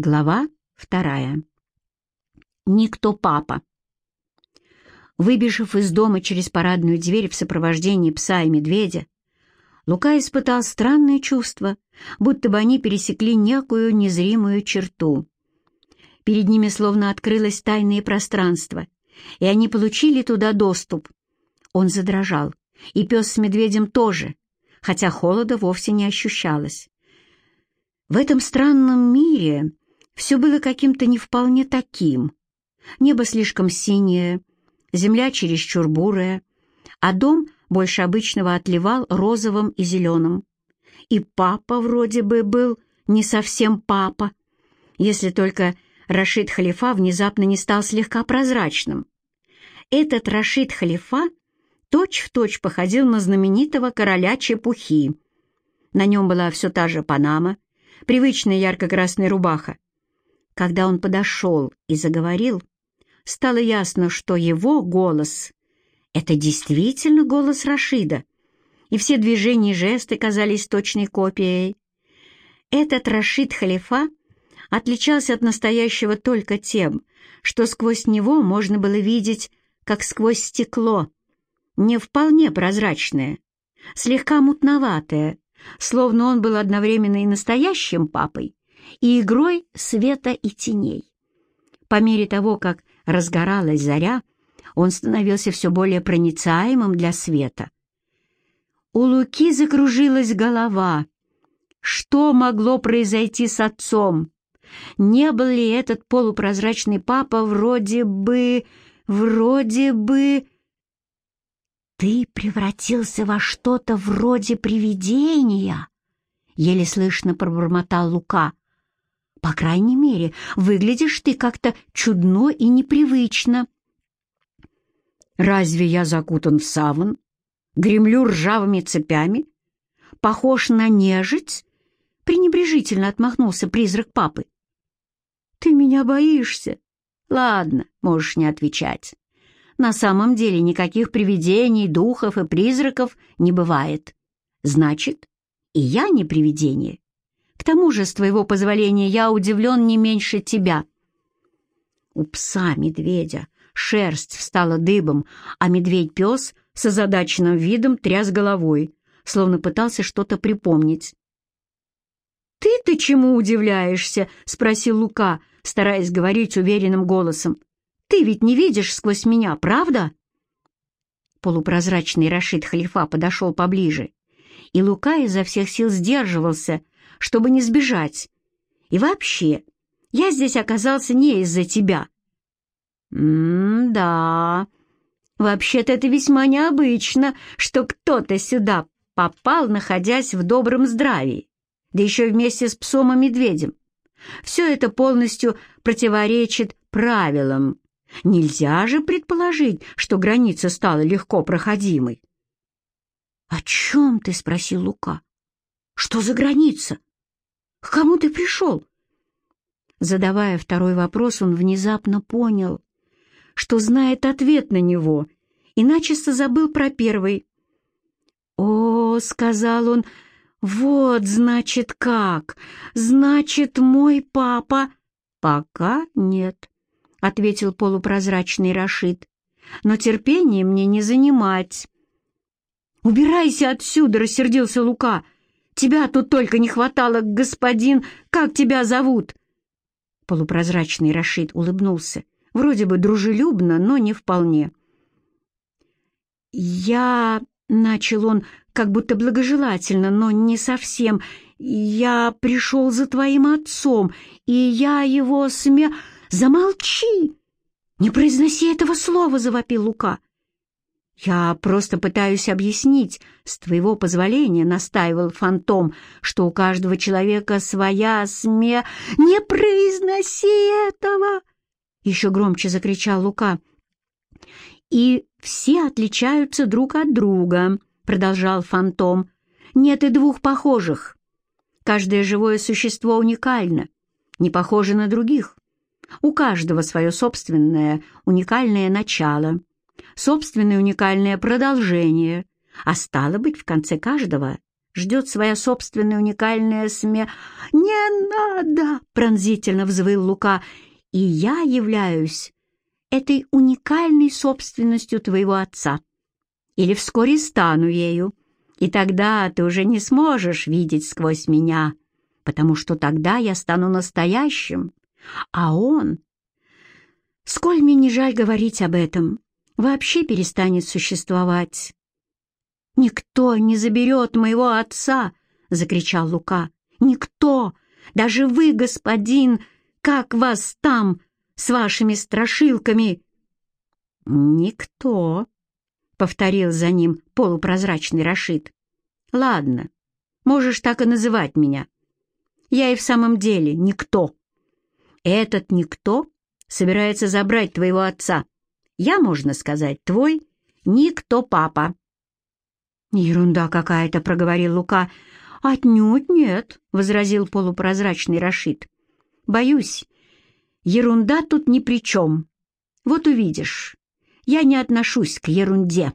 Глава вторая. Никто папа. Выбежав из дома через парадную дверь в сопровождении пса и медведя, Лука испытал странное чувство, будто бы они пересекли некую незримую черту. Перед ними словно открылось тайное пространство, и они получили туда доступ. Он задрожал, и пес с медведем тоже, хотя холода вовсе не ощущалось. В этом странном мире все было каким-то не вполне таким. Небо слишком синее, земля чересчур бурая, а дом больше обычного отливал розовым и зеленым. И папа вроде бы был не совсем папа, если только Рашид Халифа внезапно не стал слегка прозрачным. Этот Рашид Халифа точь-в-точь точь походил на знаменитого короля чепухи. На нем была все та же панама, привычная ярко-красная рубаха. Когда он подошел и заговорил, стало ясно, что его голос — это действительно голос Рашида, и все движения и жесты казались точной копией. Этот Рашид Халифа отличался от настоящего только тем, что сквозь него можно было видеть, как сквозь стекло, не вполне прозрачное, слегка мутноватое, словно он был одновременно и настоящим папой, и игрой света и теней. По мере того, как разгоралась заря, он становился все более проницаемым для света. У Луки закружилась голова. Что могло произойти с отцом? Не был ли этот полупрозрачный папа вроде бы... вроде бы... «Ты превратился во что-то вроде привидения», — еле слышно пробормотал Лука. «По крайней мере, выглядишь ты как-то чудно и непривычно». «Разве я закутан в саван? Гремлю ржавыми цепями? Похож на нежить?» — пренебрежительно отмахнулся призрак папы. «Ты меня боишься? Ладно, можешь не отвечать. На самом деле никаких привидений, духов и призраков не бывает. Значит, и я не привидение. К тому же, с твоего позволения, я удивлен не меньше тебя. У пса-медведя шерсть встала дыбом, а медведь-пес с озадаченным видом тряс головой, словно пытался что-то припомнить. «Ты-то чему удивляешься?» — спросил Лука, стараясь говорить уверенным голосом. Ты ведь не видишь сквозь меня, правда?» Полупрозрачный Рашид Халифа подошел поближе, и Лука изо всех сил сдерживался, чтобы не сбежать. «И вообще, я здесь оказался не из-за тебя». «М-да, вообще-то это весьма необычно, что кто-то сюда попал, находясь в добром здравии, да еще вместе с псом и медведем. Все это полностью противоречит правилам, Нельзя же предположить, что граница стала легко проходимой. — О чем ты? — спросил Лука. — Что за граница? К кому ты пришел? Задавая второй вопрос, он внезапно понял, что знает ответ на него, иначе забыл про первый. «О, — сказал он, — вот, значит, как! Значит, мой папа...» «Пока нет», — ответил полупрозрачный Рашид. «Но терпение мне не занимать». «Убирайся отсюда!» — рассердился Лука. «Тебя тут только не хватало, господин! Как тебя зовут?» Полупрозрачный Рашид улыбнулся, вроде бы дружелюбно, но не вполне. «Я...» — начал он, как будто благожелательно, но не совсем. «Я пришел за твоим отцом, и я его смя...» «Замолчи! Не произноси этого слова!» — завопил Лука. «Я просто пытаюсь объяснить, с твоего позволения, — настаивал фантом, — что у каждого человека своя сме... Не произноси этого!» Еще громче закричал Лука. «И все отличаются друг от друга», — продолжал фантом. «Нет и двух похожих. Каждое живое существо уникально, не похоже на других. У каждого свое собственное уникальное начало, собственное уникальное продолжение, а стало быть, в конце каждого ждет своя собственная уникальная сме... «Не надо!» — пронзительно взвыл Лука. «И я являюсь этой уникальной собственностью твоего отца. Или вскоре стану ею, и тогда ты уже не сможешь видеть сквозь меня, потому что тогда я стану настоящим, а он...» Сколь мне не жаль говорить об этом, вообще перестанет существовать. «Никто не заберет моего отца!» — закричал Лука. «Никто! Даже вы, господин! Как вас там с вашими страшилками?» «Никто!» — повторил за ним полупрозрачный Рашид. «Ладно, можешь так и называть меня. Я и в самом деле никто. Этот никто собирается забрать твоего отца. Я, можно сказать, твой никто папа». «Ерунда какая-то», — проговорил Лука. «Отнюдь нет», — возразил полупрозрачный Рашид. «Боюсь, ерунда тут ни при чем. Вот увидишь, я не отношусь к ерунде».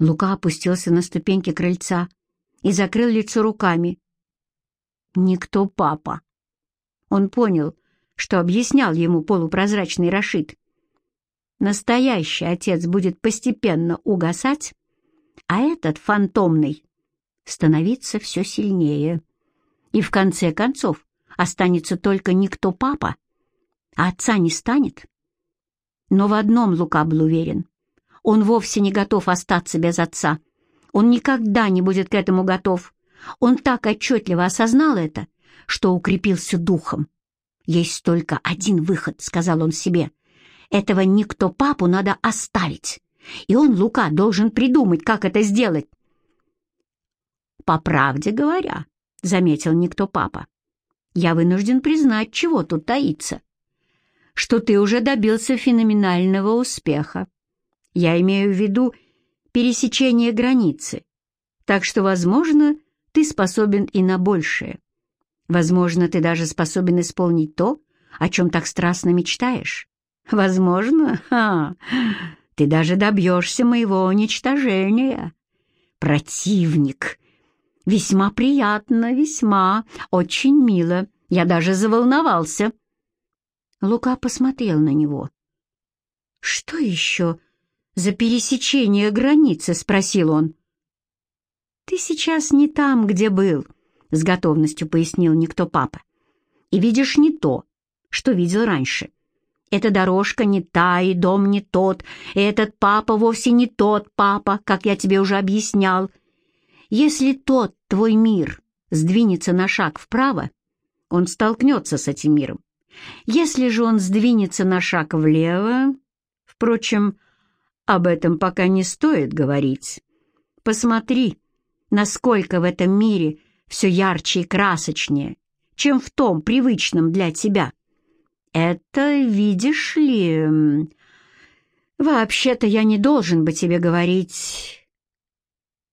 Лука опустился на ступеньки крыльца и закрыл лицо руками. «Никто папа». Он понял, что объяснял ему полупрозрачный Рашид. Настоящий отец будет постепенно угасать, а этот фантомный становиться все сильнее. И в конце концов останется только никто папа, а отца не станет. Но в одном Лука был уверен. Он вовсе не готов остаться без отца. Он никогда не будет к этому готов. Он так отчетливо осознал это, что укрепился духом. «Есть только один выход», — сказал он себе — этого никто папу надо оставить. И он, Лука, должен придумать, как это сделать. «По правде говоря», — заметил никто папа, «я вынужден признать, чего тут таится, что ты уже добился феноменального успеха. Я имею в виду пересечение границы, так что, возможно, ты способен и на большее. Возможно, ты даже способен исполнить то, о чем так страстно мечтаешь. Возможно, ха, ты даже добьешься моего уничтожения. Противник. Весьма приятно, весьма, очень мило. Я даже заволновался. Лука посмотрел на него. «Что еще за пересечение границы?» — спросил он. «Ты сейчас не там, где был», — с готовностью пояснил никто папа. «И видишь не то, что видел раньше. Эта дорожка не та, и дом не тот, и этот папа вовсе не тот папа, как я тебе уже объяснял. Если тот твой мир сдвинется на шаг вправо, он столкнется с этим миром. Если же он сдвинется на шаг влево... Впрочем, об этом пока не стоит говорить. Посмотри, насколько в этом мире все ярче и красочнее, чем в том привычном для тебя. «Это, видишь ли...» «Вообще-то я не должен бы тебе говорить...»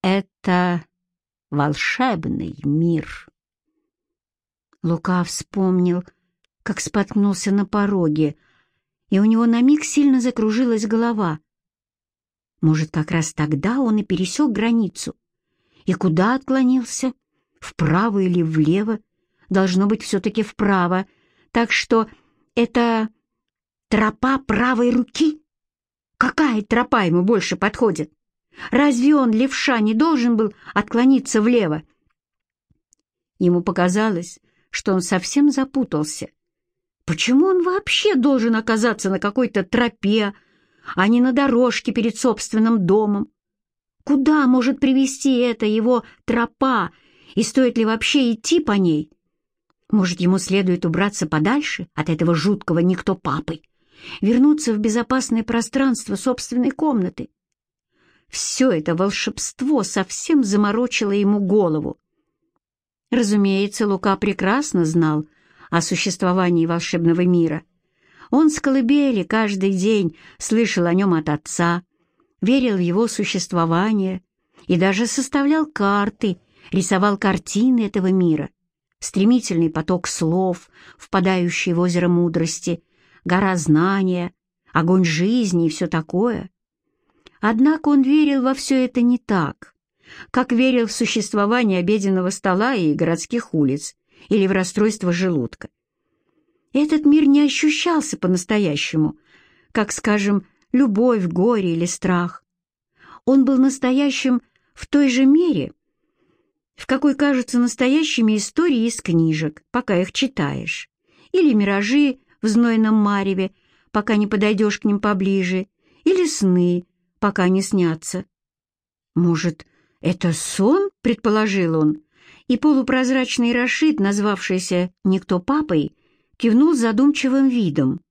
«Это волшебный мир». Лука вспомнил, как споткнулся на пороге, и у него на миг сильно закружилась голова. Может, как раз тогда он и пересек границу. И куда отклонился? Вправо или влево? Должно быть, все-таки вправо. Так что это тропа правой руки? Какая тропа ему больше подходит? Разве он, левша, не должен был отклониться влево? Ему показалось, что он совсем запутался. Почему он вообще должен оказаться на какой-то тропе, а не на дорожке перед собственным домом? Куда может привести эта его тропа, и стоит ли вообще идти по ней? Может, ему следует убраться подальше от этого жуткого никто папы, вернуться в безопасное пространство собственной комнаты? Все это волшебство совсем заморочило ему голову. Разумеется, Лука прекрасно знал о существовании волшебного мира. Он с колыбели каждый день слышал о нем от отца, верил в его существование и даже составлял карты, рисовал картины этого мира — стремительный поток слов, впадающий в озеро мудрости, гора знания, огонь жизни и все такое. Однако он верил во все это не так, как верил в существование обеденного стола и городских улиц или в расстройство желудка. Этот мир не ощущался по-настоящему, как, скажем, любовь, горе или страх. Он был настоящим в той же мере, в какой кажутся настоящими истории из книжек, пока их читаешь, или миражи в знойном мареве, пока не подойдешь к ним поближе, или сны, пока не снятся. «Может, это сон?» — предположил он, и полупрозрачный Рашид, назвавшийся «Никто папой», кивнул задумчивым видом.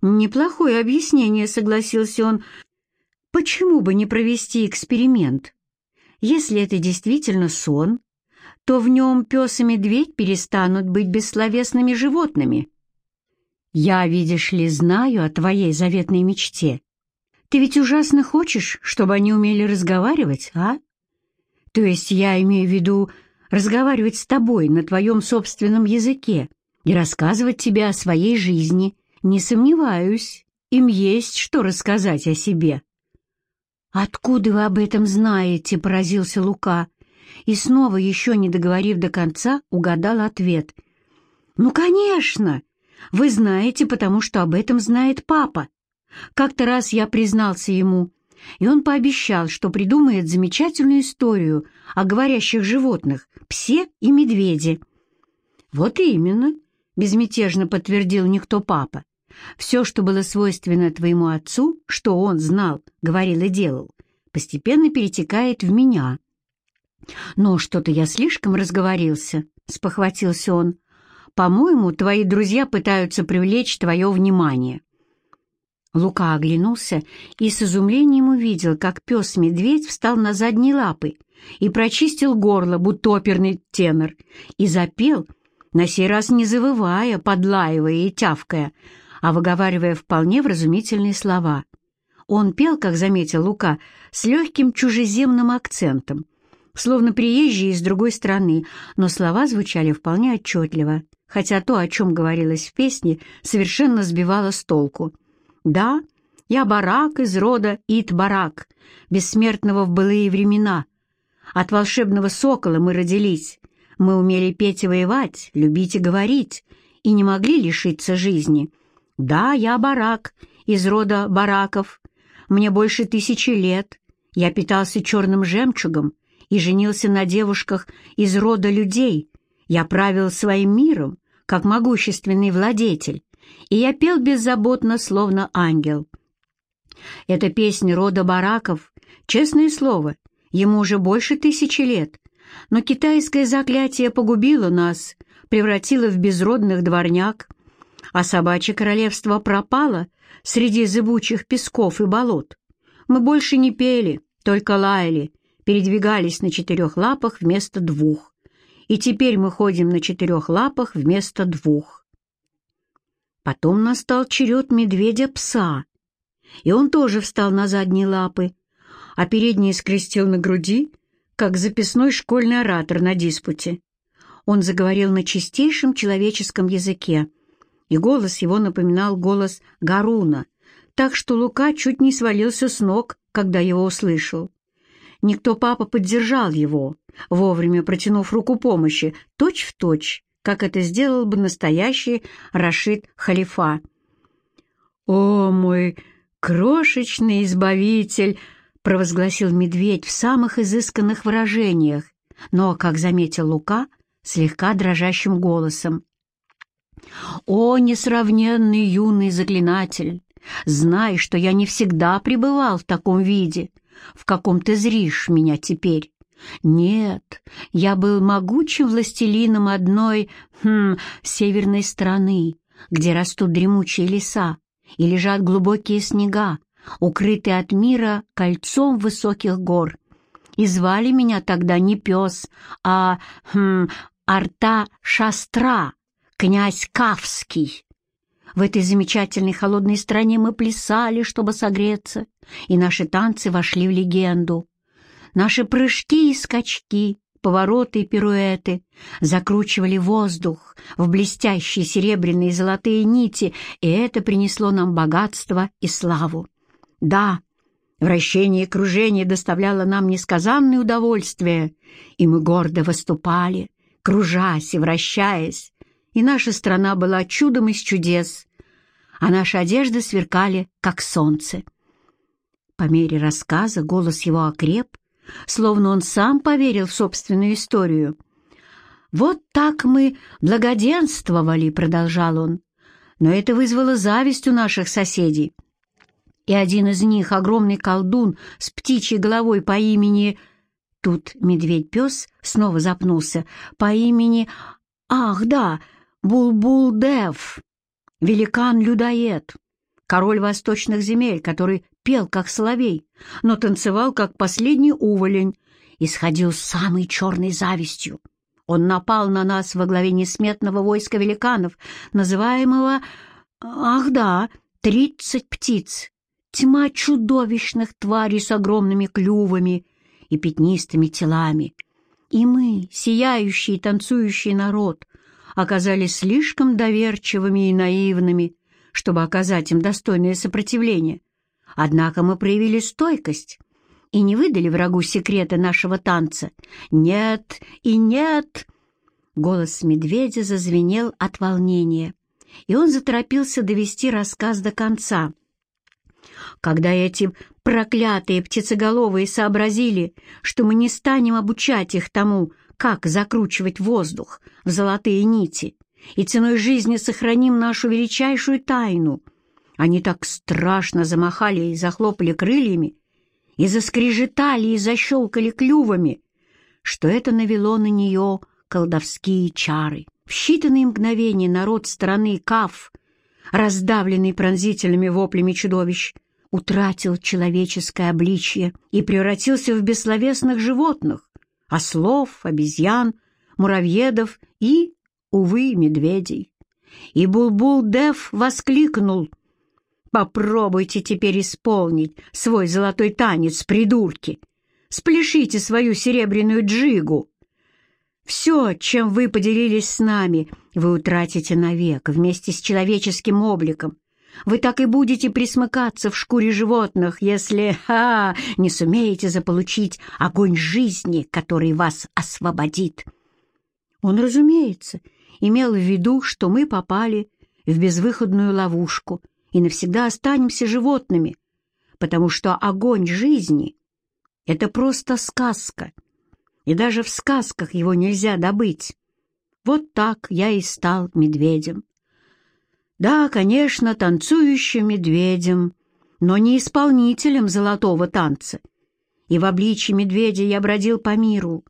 «Неплохое объяснение», — согласился он. «Почему бы не провести эксперимент? Если это действительно сон, то в нем пес и медведь перестанут быть бессловесными животными. Я, видишь ли, знаю о твоей заветной мечте. Ты ведь ужасно хочешь, чтобы они умели разговаривать, а? То есть я имею в виду разговаривать с тобой на твоем собственном языке и рассказывать тебе о своей жизни. Не сомневаюсь, им есть что рассказать о себе. «Откуда вы об этом знаете?» — поразился Лука. И снова, еще не договорив до конца, угадал ответ. «Ну, конечно! Вы знаете, потому что об этом знает папа. Как-то раз я признался ему, и он пообещал, что придумает замечательную историю о говорящих животных, псе и медведе. «Вот именно», — безмятежно подтвердил никто папа. «Все, что было свойственно твоему отцу, что он знал, говорил и делал, постепенно перетекает в меня». «Но что-то я слишком разговорился», — спохватился он. «По-моему, твои друзья пытаются привлечь твое внимание». Лука оглянулся и с изумлением увидел, как пес-медведь встал на задние лапы и прочистил горло, будто оперный тенор, и запел, на сей раз не завывая, подлаивая и тявкая, а выговаривая вполне вразумительные слова. Он пел, как заметил Лука, с легким чужеземным акцентом, словно приезжий из другой страны, но слова звучали вполне отчетливо, хотя то, о чем говорилось в песне, совершенно сбивало с толку. Да, я барак из рода Ит-Барак, бессмертного в былые времена. От волшебного сокола мы родились. Мы умели петь и воевать, любить и говорить, и не могли лишиться жизни. Да, я барак, из рода бараков. Мне больше тысячи лет. Я питался черным жемчугом и женился на девушках из рода людей. Я правил своим миром, как могущественный владетель и я пел беззаботно, словно ангел. Эта песня рода бараков, честное слово, ему уже больше тысячи лет, но китайское заклятие погубило нас, превратило в безродных дворняк, а собачье королевство пропало среди зыбучих песков и болот. Мы больше не пели, только лаяли, передвигались на четырех лапах вместо двух. И теперь мы ходим на четырех лапах вместо двух. Потом настал черед медведя-пса, и он тоже встал на задние лапы, а передние скрестил на груди, как записной школьный оратор на диспуте. Он заговорил на чистейшем человеческом языке, и голос его напоминал голос Гаруна, так что Лука чуть не свалился с ног, когда его услышал. Никто папа поддержал его, вовремя протянув руку помощи, точь-в-точь, как это сделал бы настоящий Рашид Халифа. «О, мой крошечный избавитель!» — провозгласил медведь в самых изысканных выражениях, но, как заметил Лука, слегка дрожащим голосом. «О, несравненный юный заклинатель! Знай, что я не всегда пребывал в таком виде, в каком ты зришь меня теперь. Нет, я был могучим властелином одной, хм, северной страны, где растут дремучие леса и лежат глубокие снега, укрытые от мира кольцом высоких гор. И звали меня тогда не пес, а, хм, Арта-Шастра, князь Кавский. В этой замечательной холодной стране мы плясали, чтобы согреться, и наши танцы вошли в легенду. Наши прыжки и скачки, повороты и пируэты закручивали воздух в блестящие серебряные и золотые нити, и это принесло нам богатство и славу. Да, Вращение и кружение доставляло нам несказанное удовольствие, и мы гордо выступали, кружась и вращаясь, и наша страна была чудом из чудес, а наши одежды сверкали, как солнце. По мере рассказа голос его окреп, словно он сам поверил в собственную историю. «Вот так мы благоденствовали», — продолжал он, «но это вызвало зависть у наших соседей» и один из них, огромный колдун с птичьей головой по имени... Тут медведь-пес снова запнулся. По имени... Ах, да, Булбулдев, великан-людоед, король восточных земель, который пел, как соловей, но танцевал, как последний уволень, и сходил с самой черной завистью. Он напал на нас во главе несметного войска великанов, называемого... Ах да, тридцать птиц, Тьма чудовищных тварей с огромными клювами и пятнистыми телами. И мы, сияющий и танцующий народ, оказались слишком доверчивыми и наивными, чтобы оказать им достойное сопротивление. Однако мы проявили стойкость и не выдали врагу секреты нашего танца. «Нет и нет!» Голос медведя зазвенел от волнения, и он заторопился довести рассказ до конца. Когда эти проклятые птицеголовые сообразили, что мы не станем обучать их тому, как закручивать воздух в золотые нити, и ценой жизни сохраним нашу величайшую тайну, они так страшно замахали и захлопали крыльями, и заскрежетали и защелкали клювами, что это навело на нее колдовские чары. В считанные мгновения народ страны Каф, раздавленный пронзительными воплями чудовищ, утратил человеческое обличье и превратился в бессловесных животных, ослов, обезьян, муравьедов и, увы, медведей. И Булбул-Дев воскликнул «Попробуйте теперь исполнить свой золотой танец, придурки! Спляшите свою серебряную джигу!» Все, чем вы поделились с нами, вы утратите навек вместе с человеческим обликом, вы так и будете присмыкаться в шкуре животных, если, ха, не сумеете заполучить огонь жизни, который вас освободит. Он, разумеется, имел в виду, что мы попали в безвыходную ловушку и навсегда останемся животными, потому что огонь жизни — это просто сказка, и даже в сказках его нельзя добыть. Вот так я и стал медведем. Да, конечно, танцующим медведем, но не исполнителем золотого танца. И в обличье медведя я бродил по миру,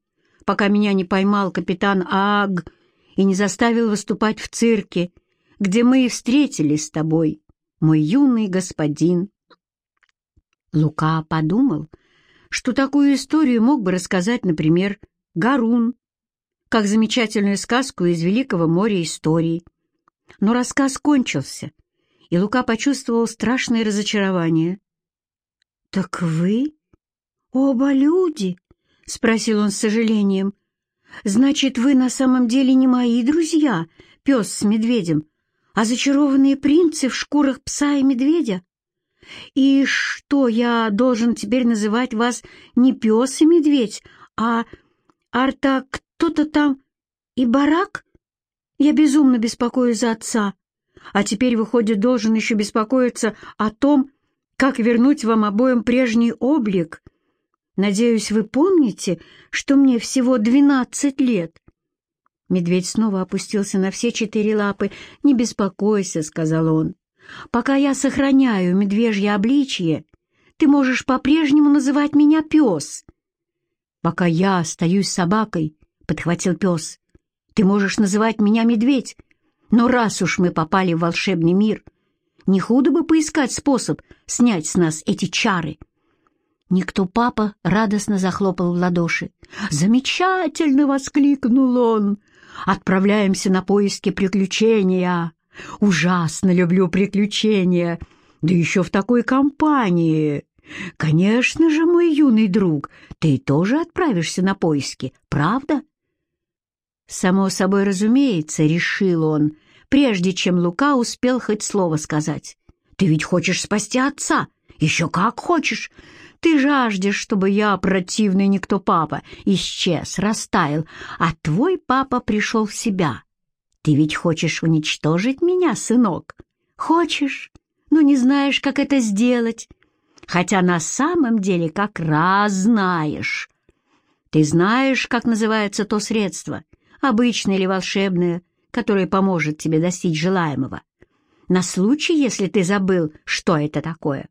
пока меня не поймал капитан Аг и не заставил выступать в цирке, где мы и встретились с тобой, мой юный господин. Лука подумал, что такую историю мог бы рассказать, например, Гарун, как замечательную сказку из Великого моря истории — но рассказ кончился, и Лука почувствовал страшное разочарование. «Так вы оба люди?» — спросил он с сожалением. «Значит, вы на самом деле не мои друзья, пес с медведем, а зачарованные принцы в шкурах пса и медведя? И что, я должен теперь называть вас не пес и медведь, а Арта кто-то там и барак?» Я безумно беспокоюсь за отца, а теперь, выходит, должен еще беспокоиться о том, как вернуть вам обоим прежний облик. Надеюсь, вы помните, что мне всего двенадцать лет?» Медведь снова опустился на все четыре лапы. «Не беспокойся», — сказал он. «Пока я сохраняю медвежье обличье, ты можешь по-прежнему называть меня пес». «Пока я остаюсь собакой», — подхватил пес, ты можешь называть меня медведь, но раз уж мы попали в волшебный мир, не худо бы поискать способ снять с нас эти чары. Никто папа радостно захлопал в ладоши. «Замечательно!» — воскликнул он. «Отправляемся на поиски приключения. Ужасно люблю приключения, да еще в такой компании. Конечно же, мой юный друг, ты тоже отправишься на поиски, правда?» Само собой разумеется, решил он, прежде чем Лука успел хоть слово сказать. «Ты ведь хочешь спасти отца? Еще как хочешь! Ты жаждешь, чтобы я, противный никто папа, исчез, растаял, а твой папа пришел в себя. Ты ведь хочешь уничтожить меня, сынок? Хочешь, но не знаешь, как это сделать. Хотя на самом деле как раз знаешь. Ты знаешь, как называется то средство, обычное или волшебное, которое поможет тебе достичь желаемого. На случай, если ты забыл, что это такое.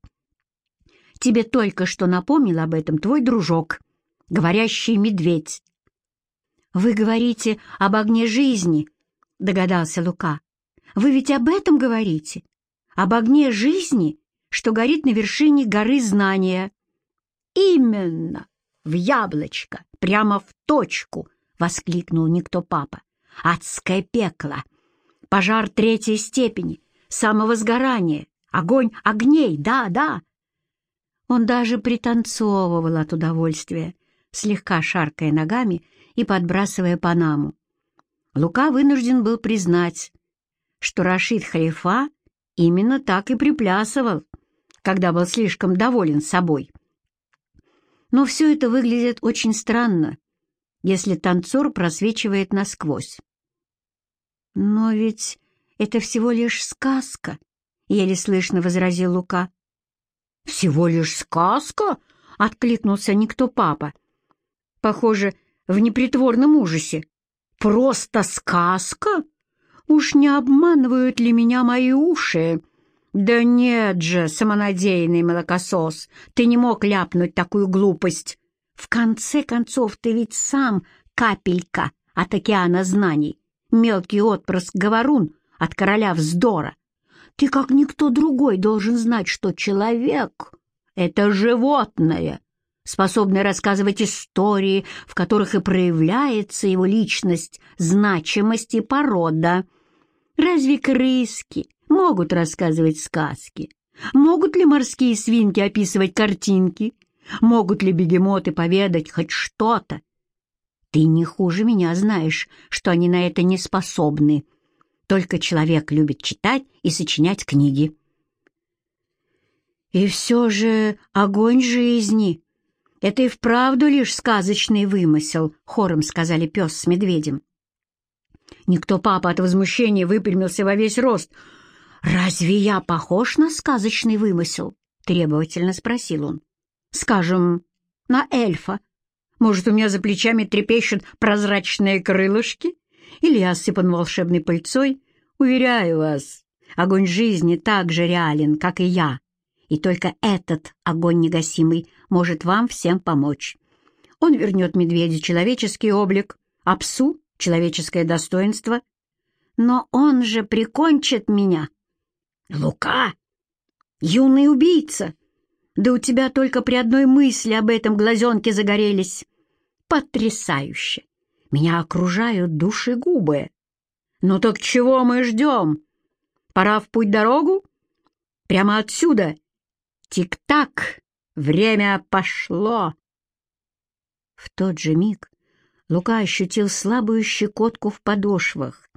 Тебе только что напомнил об этом твой дружок, говорящий медведь. «Вы говорите об огне жизни», — догадался Лука. «Вы ведь об этом говорите? Об огне жизни, что горит на вершине горы знания?» «Именно! В яблочко! Прямо в точку!» — воскликнул никто папа. «Адское пекло! Пожар третьей степени, самовозгорание, огонь огней, да, да!» Он даже пританцовывал от удовольствия, слегка шаркая ногами и подбрасывая панаму. Лука вынужден был признать, что Рашид Халифа именно так и приплясывал, когда был слишком доволен собой. Но все это выглядит очень странно, если танцор просвечивает насквозь. «Но ведь это всего лишь сказка», — еле слышно возразил Лука. «Всего лишь сказка?» — откликнулся никто папа. Похоже, в непритворном ужасе. «Просто сказка? Уж не обманывают ли меня мои уши?» «Да нет же, самонадеянный молокосос, ты не мог ляпнуть такую глупость. В конце концов, ты ведь сам капелька от океана знаний, мелкий отпрыск-говорун от короля вздора. Ты, как никто другой, должен знать, что человек — это животное, способное рассказывать истории, в которых и проявляется его личность, значимость и порода. Разве крыски могут рассказывать сказки? Могут ли морские свинки описывать картинки? Могут ли бегемоты поведать хоть что-то? Ты не хуже меня знаешь, что они на это не способны. Только человек любит читать и сочинять книги. И все же огонь жизни — это и вправду лишь сказочный вымысел, — хором сказали пес с медведем. Никто папа от возмущения выпрямился во весь рост. «Разве я похож на сказочный вымысел?» — требовательно спросил он. «Скажем, на эльфа. Может, у меня за плечами трепещут прозрачные крылышки?» или осыпан волшебной пыльцой, уверяю вас, огонь жизни так же реален, как и я, и только этот огонь негасимый может вам всем помочь. Он вернет медведю человеческий облик, а псу — человеческое достоинство. Но он же прикончит меня. Лука! Юный убийца! Да у тебя только при одной мысли об этом глазенки загорелись. Потрясающе! Меня окружают душегубы. Ну так чего мы ждем? Пора в путь-дорогу? Прямо отсюда. Тик-так, время пошло. В тот же миг Лука ощутил слабую щекотку в подошвах